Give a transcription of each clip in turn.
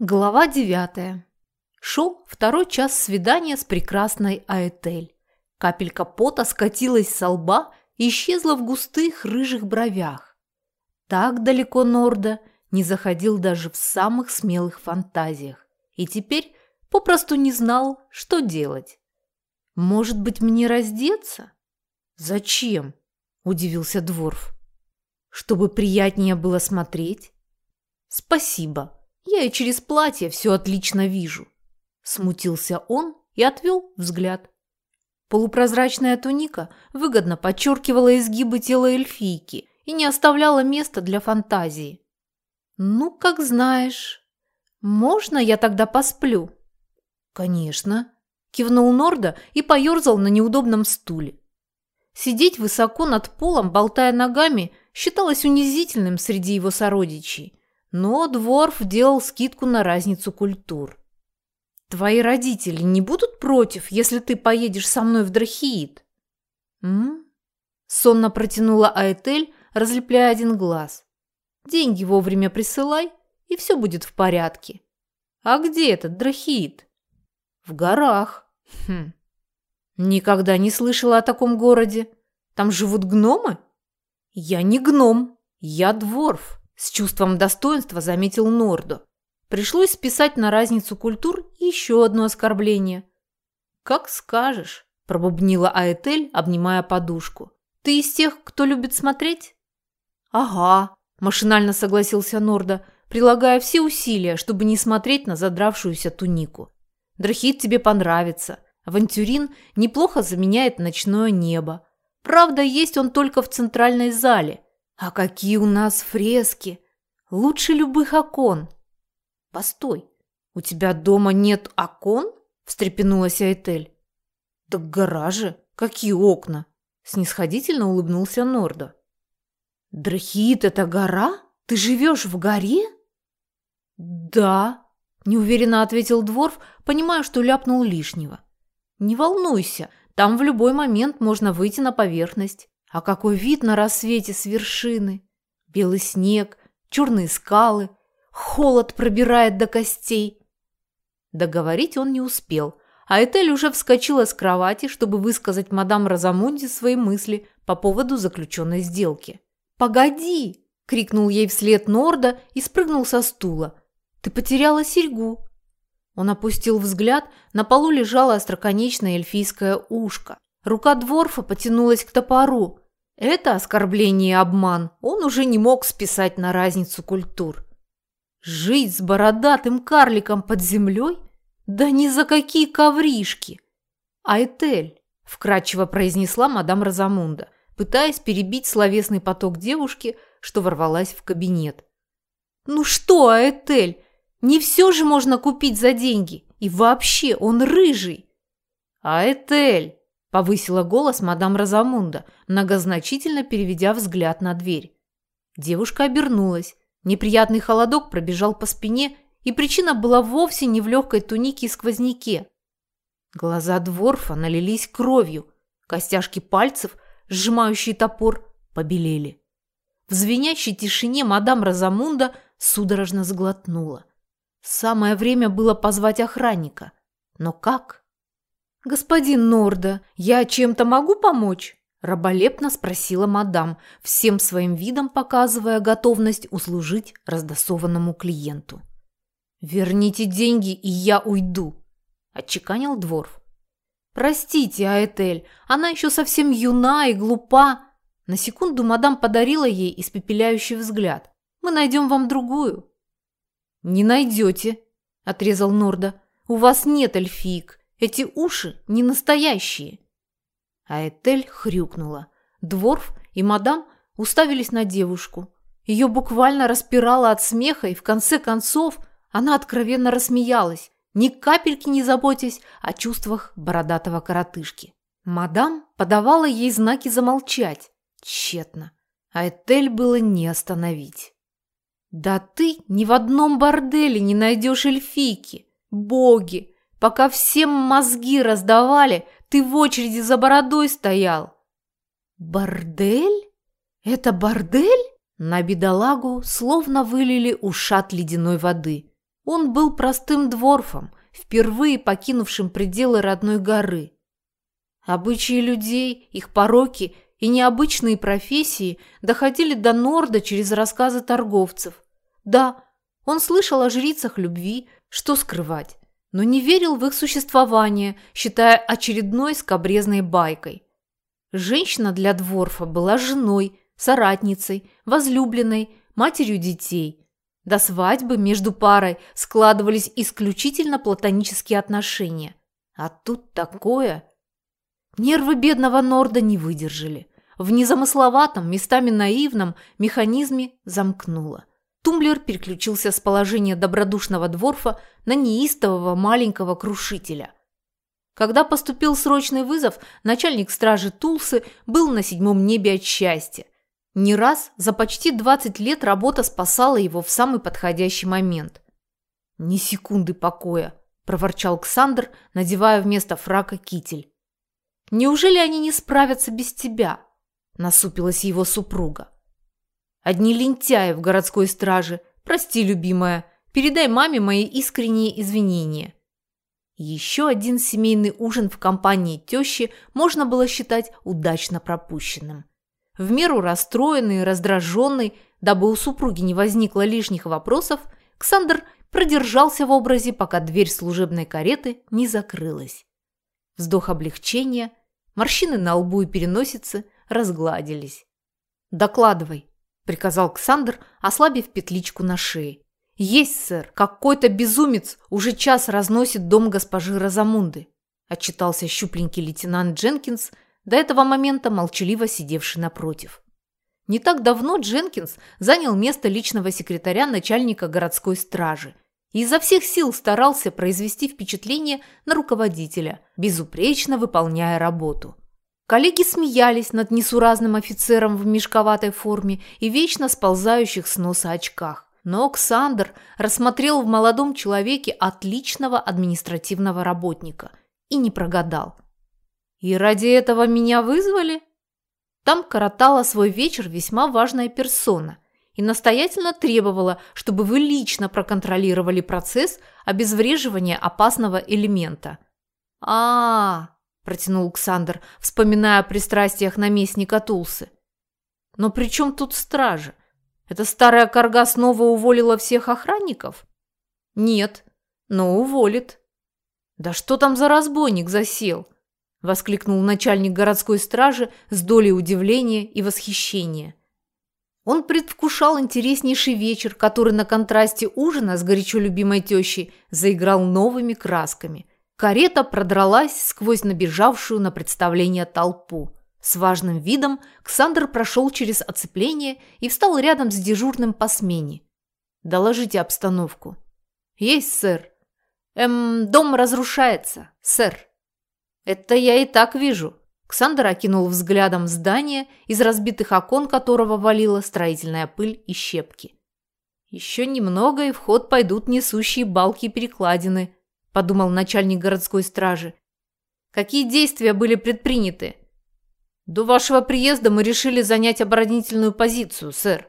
Глава девятая. Шел второй час свидания с прекрасной Аэтель. Капелька пота скатилась со лба и исчезла в густых рыжих бровях. Так далеко Норда не заходил даже в самых смелых фантазиях и теперь попросту не знал, что делать. «Может быть, мне раздеться?» «Зачем?» – удивился Дворф. «Чтобы приятнее было смотреть?» «Спасибо», я и через платье все отлично вижу. Смутился он и отвел взгляд. Полупрозрачная туника выгодно подчеркивала изгибы тела эльфийки и не оставляла места для фантазии. «Ну, как знаешь. Можно я тогда посплю?» «Конечно», – кивнул Норда и поерзал на неудобном стуле. Сидеть высоко над полом, болтая ногами, считалось унизительным среди его сородичей. Но Дворф делал скидку на разницу культур. «Твои родители не будут против, если ты поедешь со мной в Драхиит?» «М?» Сонно протянула Аэтель, разлепляя один глаз. «Деньги вовремя присылай, и все будет в порядке». «А где этот Драхиит?» «В горах». «Хм. Никогда не слышала о таком городе. Там живут гномы?» «Я не гном, я дворф». С чувством достоинства заметил Нордо. Пришлось списать на разницу культур еще одно оскорбление. «Как скажешь», – пробубнила Аэтель, обнимая подушку. «Ты из тех, кто любит смотреть?» «Ага», – машинально согласился Нордо, прилагая все усилия, чтобы не смотреть на задравшуюся тунику. «Драхит тебе понравится. Авантюрин неплохо заменяет ночное небо. Правда, есть он только в центральной зале – а какие у нас фрески! Лучше любых окон. Постой, у тебя дома нет окон? Встрепенулась Айтель. Так в гараже какие окна? Снисходительно улыбнулся Норда. Драхит – это гора? Ты живешь в горе? Да, неуверенно ответил Дворф, понимая, что ляпнул лишнего. Не волнуйся, там в любой момент можно выйти на поверхность. А какой вид на рассвете с вершины! Белый снег, черные скалы, холод пробирает до костей. Договорить он не успел, а Этель уже вскочила с кровати, чтобы высказать мадам Розамунди свои мысли по поводу заключенной сделки. «Погоди!» – крикнул ей вслед Норда и спрыгнул со стула. «Ты потеряла серьгу!» Он опустил взгляд, на полу лежало остроконечное эльфийское ушко. Рука Дворфа потянулась к топору. Это оскорбление и обман он уже не мог списать на разницу культур. Жить с бородатым карликом под землей? Да ни за какие ковришки! Айтель, вкратчиво произнесла мадам Розамунда, пытаясь перебить словесный поток девушки, что ворвалась в кабинет. «Ну что, Айтель, не все же можно купить за деньги. И вообще, он рыжий!» «Айтель!» – повысила голос мадам Розамунда, многозначительно переведя взгляд на дверь. Девушка обернулась. Неприятный холодок пробежал по спине, и причина была вовсе не в легкой тунике и сквозняке. Глаза Дворфа налились кровью, костяшки пальцев, сжимающие топор, побелели. В звенящей тишине мадам Розамунда судорожно сглотнула. Самое время было позвать охранника. Но как? «Господин Норда, я чем-то могу помочь?» – раболепно спросила мадам, всем своим видом показывая готовность услужить раздосованному клиенту. «Верните деньги, и я уйду», – отчеканил Дворф. «Простите, Аэтель, она еще совсем юна и глупа». На секунду мадам подарила ей испепеляющий взгляд. «Мы найдем вам другую». «Не найдете», – отрезал Норда. «У вас нет эльфиек. Эти уши не настоящие. А Этель хрюкнула. Дворф и мадам уставились на девушку. Ее буквально распирало от смеха, и в конце концов она откровенно рассмеялась, ни капельки не заботясь о чувствах бородатого коротышки. Мадам подавала ей знаки замолчать. Тщетно. А Этель было не остановить. «Да ты ни в одном борделе не найдешь эльфийки! Боги! Пока всем мозги раздавали, ты в очереди за бородой стоял. Бордель? Это бордель? На бедолагу словно вылили ушат ледяной воды. Он был простым дворфом, впервые покинувшим пределы родной горы. Обычаи людей, их пороки и необычные профессии доходили до Норда через рассказы торговцев. Да, он слышал о жрицах любви, что скрывать, но не верил в их существование, считая очередной скобрезной байкой. Женщина для Дворфа была женой, соратницей, возлюбленной, матерью детей. До свадьбы между парой складывались исключительно платонические отношения. А тут такое... Нервы бедного Норда не выдержали. В незамысловатом, местами наивном механизме замкнуло. Тумблер переключился с положения добродушного дворфа на неистового маленького крушителя. Когда поступил срочный вызов, начальник стражи Тулсы был на седьмом небе от счастья. Не раз за почти 20 лет работа спасала его в самый подходящий момент. «Ни секунды покоя», – проворчал Ксандр, надевая вместо фрака китель. «Неужели они не справятся без тебя?» – насупилась его супруга. «Одни лентяи в городской страже. Прости, любимая, передай маме мои искренние извинения». Еще один семейный ужин в компании тещи можно было считать удачно пропущенным. В меру расстроенный раздраженный, дабы у супруги не возникло лишних вопросов, Ксандр продержался в образе, пока дверь служебной кареты не закрылась. Вздох облегчения, морщины на лбу и переносице разгладились. «Докладывай», – приказал Ксандр, ослабив петличку на шее. «Есть, сэр. Какой-то безумец уже час разносит дом госпожи Розамунды», отчитался щупленький лейтенант Дженкинс, до этого момента молчаливо сидевший напротив. Не так давно Дженкинс занял место личного секретаря начальника городской стражи и изо всех сил старался произвести впечатление на руководителя, безупречно выполняя работу. Коллеги смеялись над несуразным офицером в мешковатой форме и вечно сползающих с носа очках. Но Оксандр рассмотрел в молодом человеке отличного административного работника и не прогадал. «И ради этого меня вызвали?» Там коротала свой вечер весьма важная персона и настоятельно требовала, чтобы вы лично проконтролировали процесс обезвреживания опасного элемента. а, -а, -а протянул Александр, вспоминая о пристрастиях наместника Тулсы. «Но при чем тут стража? Эта старая корга снова уволила всех охранников? Нет, но уволит. Да что там за разбойник засел? Воскликнул начальник городской стражи с долей удивления и восхищения. Он предвкушал интереснейший вечер, который на контрасте ужина с горячо любимой тещей заиграл новыми красками. Карета продралась сквозь набежавшую на представление толпу. С важным видом Ксандр прошел через оцепление и встал рядом с дежурным по смене. «Доложите обстановку». «Есть, сэр». «Эм, дом разрушается, сэр». «Это я и так вижу». Ксандр окинул взглядом здание, из разбитых окон которого валила строительная пыль и щепки. «Еще немного, и в ход пойдут несущие балки и перекладины», – подумал начальник городской стражи. «Какие действия были предприняты?» До вашего приезда мы решили занять оборонительную позицию, сэр.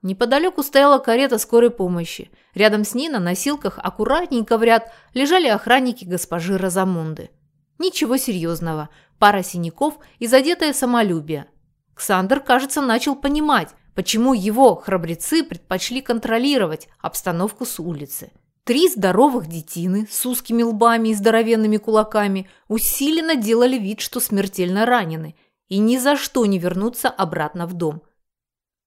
Неподалеку стояла карета скорой помощи. Рядом с ней на носилках аккуратненько в ряд лежали охранники госпожи Розамунды. Ничего серьезного. Пара синяков и задетое самолюбие. Ксандр, кажется, начал понимать, почему его храбрецы предпочли контролировать обстановку с улицы. Три здоровых детины с узкими лбами и здоровенными кулаками усиленно делали вид, что смертельно ранены, и ни за что не вернутся обратно в дом.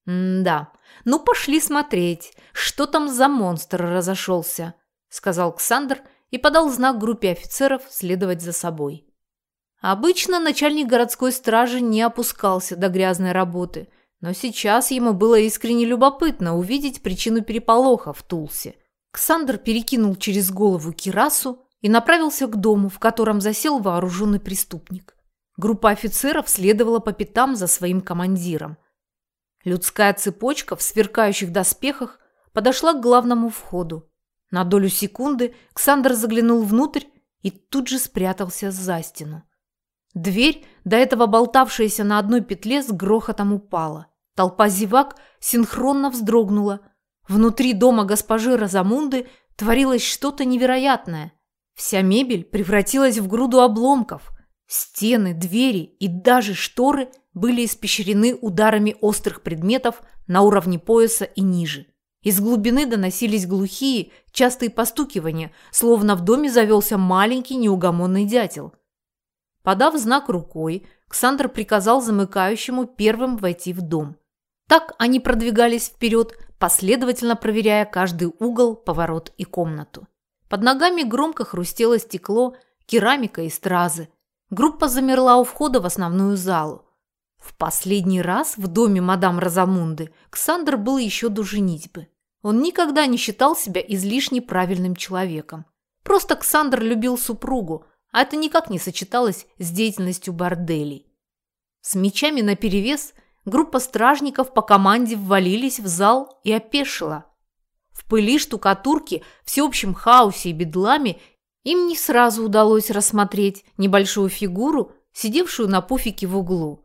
«Да, ну пошли смотреть, что там за монстр разошелся», сказал Ксандр и подал знак группе офицеров следовать за собой. Обычно начальник городской стражи не опускался до грязной работы, но сейчас ему было искренне любопытно увидеть причину переполоха в Тулсе – Ксандр перекинул через голову кирасу и направился к дому, в котором засел вооруженный преступник. Группа офицеров следовала по пятам за своим командиром. Людская цепочка в сверкающих доспехах подошла к главному входу. На долю секунды Ксандр заглянул внутрь и тут же спрятался за стену. Дверь, до этого болтавшаяся на одной петле, с грохотом упала. Толпа зевак синхронно вздрогнула – Внутри дома госпожи Розамунды творилось что-то невероятное. Вся мебель превратилась в груду обломков. Стены, двери и даже шторы были испещрены ударами острых предметов на уровне пояса и ниже. Из глубины доносились глухие, частые постукивания, словно в доме завелся маленький неугомонный дятел. Подав знак рукой, Ксандр приказал замыкающему первым войти в дом. Так они продвигались вперед, последовательно проверяя каждый угол, поворот и комнату. Под ногами громко хрустело стекло, керамика и стразы. Группа замерла у входа в основную залу. В последний раз в доме мадам Розамунды Ксандр был еще до женитьбы. Он никогда не считал себя излишне правильным человеком. Просто Ксандр любил супругу, а это никак не сочеталось с деятельностью борделей. С мечами наперевес группа стражников по команде ввалились в зал и опешила. В пыли штукатурки, всеобщем хаосе и бедламе им не сразу удалось рассмотреть небольшую фигуру, сидевшую на пуфике в углу.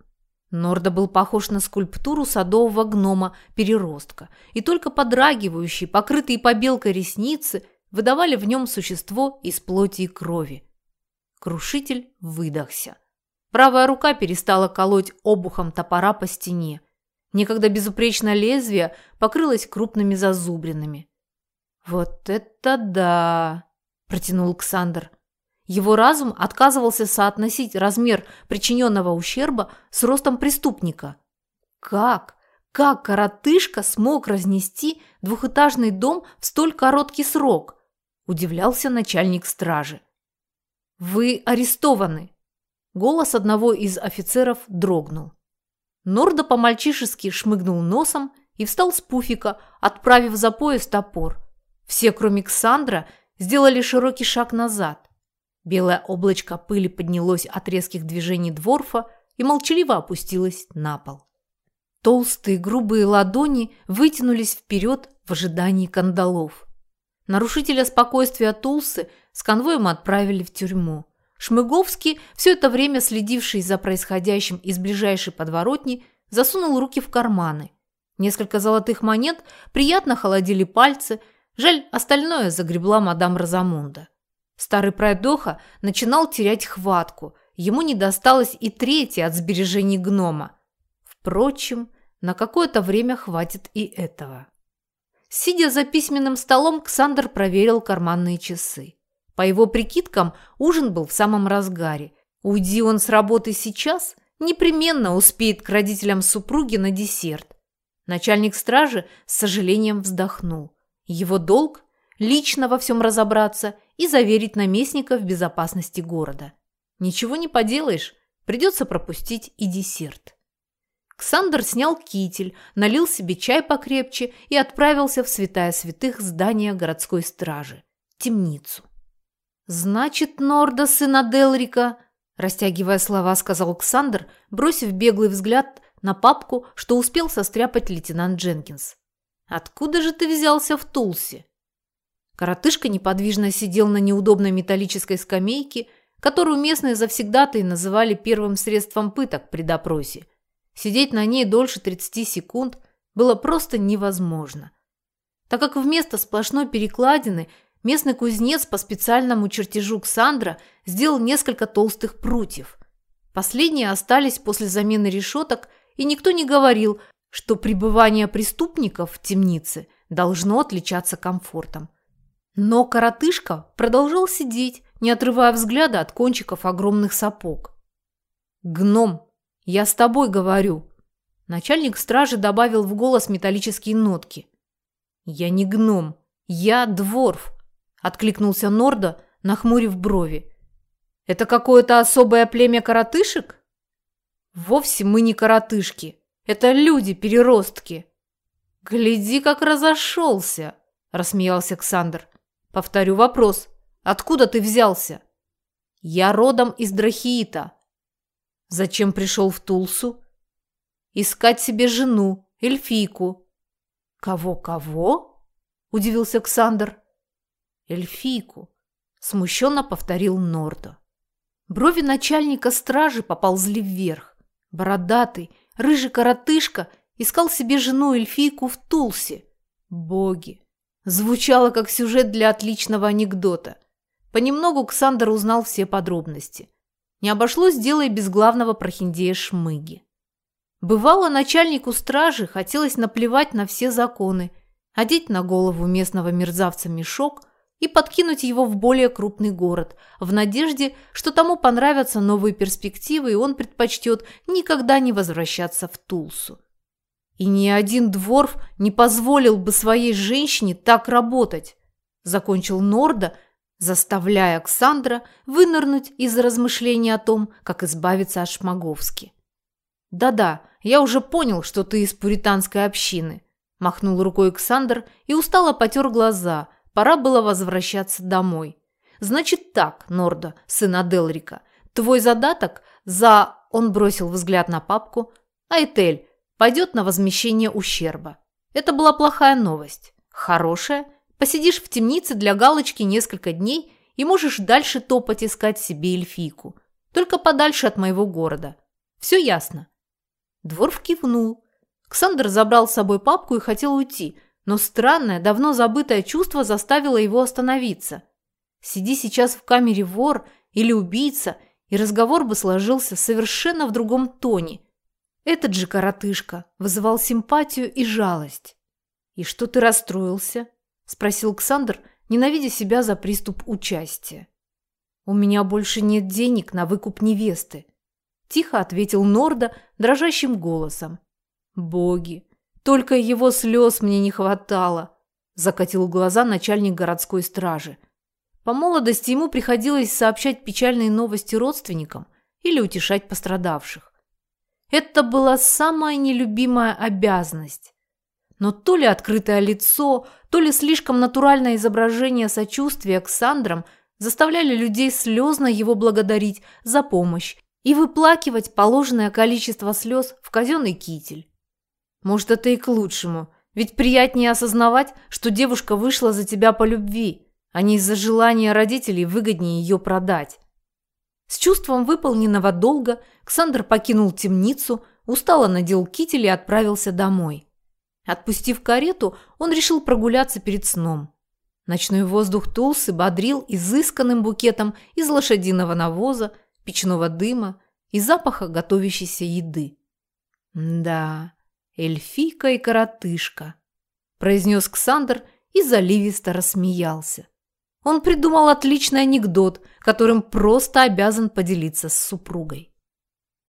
Норда был похож на скульптуру садового гнома-переростка, и только подрагивающие, покрытые побелкой ресницы выдавали в нем существо из плоти и крови. Крушитель выдохся. Правая рука перестала колоть обухом топора по стене. Некогда безупречное лезвие покрылось крупными зазубринами. «Вот это да!» – протянул Александр. Его разум отказывался соотносить размер причиненного ущерба с ростом преступника. Как? Как коротышка смог разнести двухэтажный дом в столь короткий срок? Удивлялся начальник стражи. «Вы арестованы!» Голос одного из офицеров дрогнул. Норда по-мальчишески шмыгнул носом и встал с пуфика, отправив за пояс топор. Все, кроме Ксандра, сделали широкий шаг назад. Белое облачко пыли поднялось от резких движений дворфа и молчаливо опустилось на пол. Толстые грубые ладони вытянулись вперед в ожидании кандалов. Нарушителя спокойствия Тулсы с конвоем отправили в тюрьму. Шмыговский, все это время следивший за происходящим из ближайшей подворотни, засунул руки в карманы. Несколько золотых монет приятно холодили пальцы, жаль, остальное загребла мадам Розамунда. Старый пройдоха начинал терять хватку, ему не досталось и третье от сбережений гнома. Впрочем, на какое-то время хватит и этого. Сидя за письменным столом, Ксандр проверил карманные часы. По его прикидкам, ужин был в самом разгаре. Уйди он с работы сейчас, непременно успеет к родителям супруги на десерт. Начальник стражи с сожалением вздохнул. Его долг – лично во всем разобраться и заверить наместника в безопасности города. Ничего не поделаешь, придется пропустить и десерт. Ксандр снял китель, налил себе чай покрепче и отправился в святая святых здания городской стражи – темницу. «Значит, Норда, сына Делрика», – растягивая слова, сказал Александр, бросив беглый взгляд на папку, что успел состряпать лейтенант Дженкинс. «Откуда же ты взялся в Тулсе?» Коротышка неподвижно сидел на неудобной металлической скамейке, которую местные завсегдатые называли первым средством пыток при допросе. Сидеть на ней дольше 30 секунд было просто невозможно, так как вместо сплошной перекладины – Местный кузнец по специальному чертежу Ксандра сделал несколько толстых прутьев. Последние остались после замены решеток, и никто не говорил, что пребывание преступников в темнице должно отличаться комфортом. Но коротышка продолжал сидеть, не отрывая взгляда от кончиков огромных сапог. «Гном, я с тобой говорю!» Начальник стражи добавил в голос металлические нотки. «Я не гном, я дворф!» – откликнулся Норда, нахмурив брови. «Это какое-то особое племя коротышек?» «Вовсе мы не коротышки. Это люди-переростки». «Гляди, как разошелся!» – рассмеялся Александр. «Повторю вопрос. Откуда ты взялся?» «Я родом из Драхиита». «Зачем пришел в Тулсу?» «Искать себе жену, эльфийку». «Кого-кого?» – удивился Александр эльфийку», – смущенно повторил Нордо. Брови начальника стражи поползли вверх. Бородатый, рыжий коротышка искал себе жену эльфийку в Тулсе. Боги! Звучало как сюжет для отличного анекдота. Понемногу Ксандр узнал все подробности. Не обошлось дело и без главного прохиндея Шмыги. Бывало, начальнику стражи хотелось наплевать на все законы, одеть на голову местного мерзавца мешок и подкинуть его в более крупный город, в надежде, что тому понравятся новые перспективы, и он предпочтет никогда не возвращаться в Тулсу. И ни один дворф не позволил бы своей женщине так работать, закончил Норда, заставляя Александра вынырнуть из размышлений о том, как избавиться от Шмаговски. «Да-да, я уже понял, что ты из пуританской общины», – махнул рукой Александр и устало потер глаза. Пора было возвращаться домой. «Значит так, Норда, сын Аделрика, твой задаток за...» – он бросил взгляд на папку. «Айтель, пойдет на возмещение ущерба. Это была плохая новость. Хорошая – Посидишь в темнице для галочки несколько дней и можешь дальше топать искать себе эльфийку. Только подальше от моего города. Все ясно?» Дворф кивнул. Ксандр забрал с собой папку и хотел уйти, но странное, давно забытое чувство заставило его остановиться. Сиди сейчас в камере вор или убийца, и разговор бы сложился совершенно в другом тоне. Этот же коротышка вызывал симпатию и жалость. «И что ты расстроился?» – спросил Александр, ненавидя себя за приступ участия. «У меня больше нет денег на выкуп невесты», – тихо ответил Норда дрожащим голосом. «Боги, только его слез мне не хватало», – закатил глаза начальник городской стражи. По молодости ему приходилось сообщать печальные новости родственникам или утешать пострадавших. Это была самая нелюбимая обязанность но то ли открытое лицо, то ли слишком натуральное изображение сочувствия к Сандрам заставляли людей слезно его благодарить за помощь и выплакивать положенное количество слез в казенный китель. Может, это и к лучшему, ведь приятнее осознавать, что девушка вышла за тебя по любви, а не из-за желания родителей выгоднее ее продать. С чувством выполненного долга Ксандр покинул темницу, устало надел китель и отправился домой. Отпустив карету, он решил прогуляться перед сном. Ночной воздух Тулсы бодрил изысканным букетом из лошадиного навоза, печного дыма и запаха готовящейся еды. «Да, эльфийка и коротышка», – произнес Ксандр и заливисто рассмеялся. Он придумал отличный анекдот, которым просто обязан поделиться с супругой.